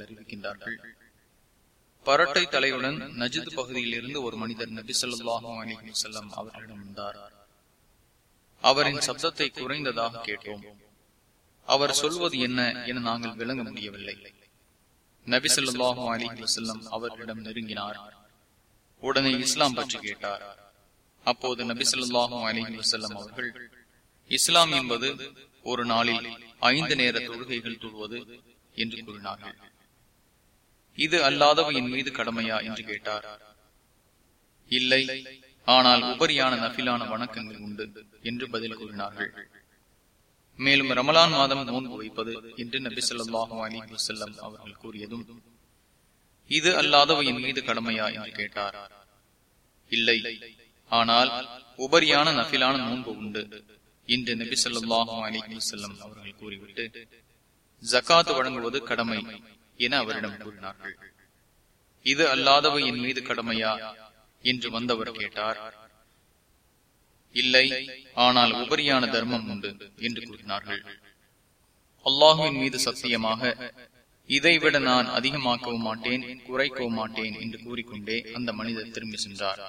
அறிவிக்கின்றார்கள் பரட்டை தலையுடன் நஜித் பகுதியில் இருந்து ஒரு மனிதர் நபி சொல்லாஹும் அலி செல்லம் அவர்களிடம் வந்தார். அவரின் சப்தத்தை குறைந்ததாக கேட்டோம். அவர் சொல்வது என்ன என நாங்கள் விளங்க முடியவில்லை. நபி சொல்லாஹும் அலி செல்லம் அவர்களிடம் நெருங்கினார். உடனே இஸ்லாம் பற்றி கேட்டார். அப்போது நபி சொல்லாஹும் வசல்லம் அவர்கள் இஸ்லாம் என்பது ஒரு நாளில் ஐந்து நேர தொழுகைகள் தொழுவது என்று கூறினார்கள். இது அல்லாதவையின் மீது கடமையா என்று கேட்டார். இல்லை ஆனால் உபரியான நபிலான வணக்கங்கள் உண்டு என்று பதில் கூறினார்கள். மேலும் ரமலான் மாதம் நோன்பு வைப்பது என்று நபி சொல்லாஹும் அலி வசல்லம் அவர்கள் கூறியதும் இது அல்லாதவையின் மீது கடமையா என்று கேட்டார். இல்லை ஆனால் உபரியான நபிலான நோன்பு உண்டு. இன்று நபி சொல்லாஹும் அலி செல்லம் அவர்கள் கூறிவிட்டு ஜக்காத்து வழங்குவது கடமை என அவரிடம் கூறினார்கள். இது அல்லாதவை என் மீது கடமையா? என்று வந்தவர் கேட்டார். இல்லை ஆனால் உபரியான தர்மம் உண்டு என்று கூறினார்கள். அல்லாஹுவின் மீது சத்தியமாக இதைவிட நான் அதிகமாக்கவும் மாட்டேன் குறைக்கவும் மாட்டேன் என்று கூறிக்கொண்டே அந்த மனிதர் திரும்பி சென்றார்.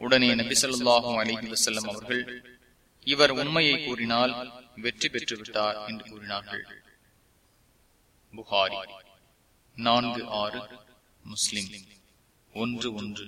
உடனே நபிசல்லாஹும் அலிஹி வசல்லம் அவர்கள் இவர் உண்மையை கூறினால் வெற்றி பெற்று விட்டார் என்று கூறினார்கள். புகாரி நான்கு ஆறு முஸ்லிம் ஒன்று ஒன்று.